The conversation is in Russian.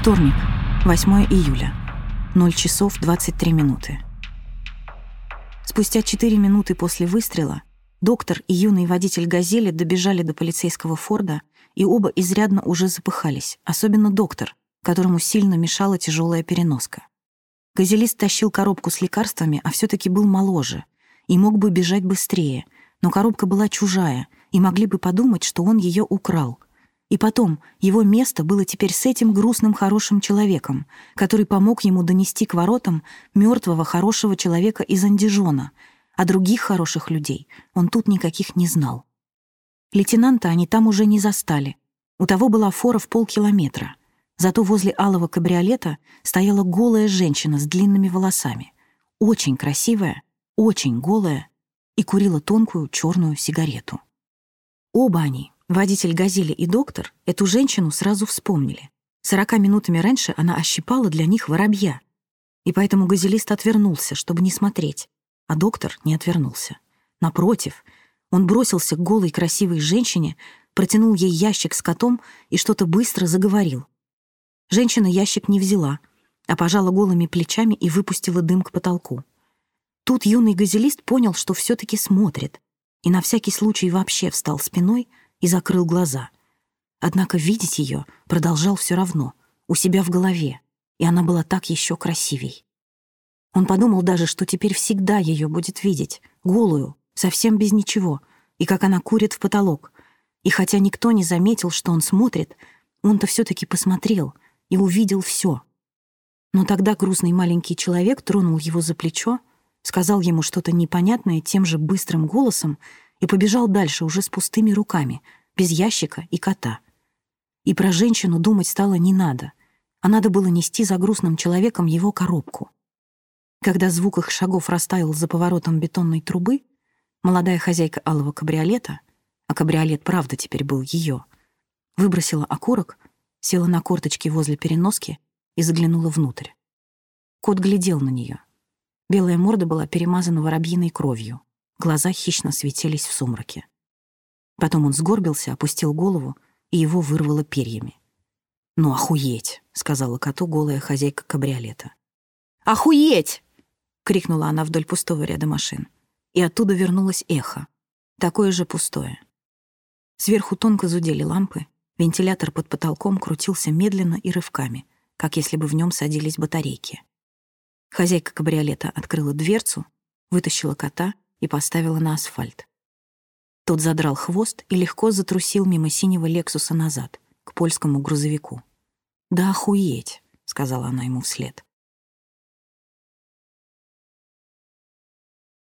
Вторник, 8 июля, 0 часов 23 минуты. Спустя 4 минуты после выстрела доктор и юный водитель «Газели» добежали до полицейского Форда, и оба изрядно уже запыхались, особенно доктор, которому сильно мешала тяжелая переноска. Газелист тащил коробку с лекарствами, а все таки был моложе и мог бы бежать быстрее, но коробка была чужая, и могли бы подумать, что он ее украл. И потом, его место было теперь с этим грустным хорошим человеком, который помог ему донести к воротам мертвого хорошего человека из Андижона, а других хороших людей он тут никаких не знал. Лейтенанта они там уже не застали. У того была фора в полкилометра — Зато возле алого кабриолета стояла голая женщина с длинными волосами, очень красивая, очень голая, и курила тонкую черную сигарету. Оба они, водитель «Газели» и доктор, эту женщину сразу вспомнили. Сорока минутами раньше она ощипала для них воробья. И поэтому газелист отвернулся, чтобы не смотреть, а доктор не отвернулся. Напротив, он бросился к голой красивой женщине, протянул ей ящик с котом и что-то быстро заговорил. Женщина ящик не взяла, а пожала голыми плечами и выпустила дым к потолку. Тут юный газелист понял, что все таки смотрит, и на всякий случай вообще встал спиной и закрыл глаза. Однако видеть ее продолжал все равно, у себя в голове, и она была так еще красивей. Он подумал даже, что теперь всегда ее будет видеть, голую, совсем без ничего, и как она курит в потолок. И хотя никто не заметил, что он смотрит, он-то все таки посмотрел — и увидел все. Но тогда грустный маленький человек тронул его за плечо, сказал ему что-то непонятное тем же быстрым голосом и побежал дальше уже с пустыми руками, без ящика и кота. И про женщину думать стало не надо, а надо было нести за грустным человеком его коробку. Когда звук их шагов растаял за поворотом бетонной трубы, молодая хозяйка алого кабриолета, а кабриолет правда теперь был ее, выбросила окурок села на корточки возле переноски и заглянула внутрь. Кот глядел на нее. Белая морда была перемазана воробьиной кровью, глаза хищно светились в сумраке. Потом он сгорбился, опустил голову, и его вырвало перьями. «Ну, охуеть!» — сказала коту голая хозяйка кабриолета. «Охуеть!» — крикнула она вдоль пустого ряда машин. И оттуда вернулось эхо, такое же пустое. Сверху тонко зудели лампы, Вентилятор под потолком крутился медленно и рывками, как если бы в нем садились батарейки. Хозяйка кабриолета открыла дверцу, вытащила кота и поставила на асфальт. Тот задрал хвост и легко затрусил мимо синего «Лексуса» назад, к польскому грузовику. «Да охуеть», — сказала она ему вслед.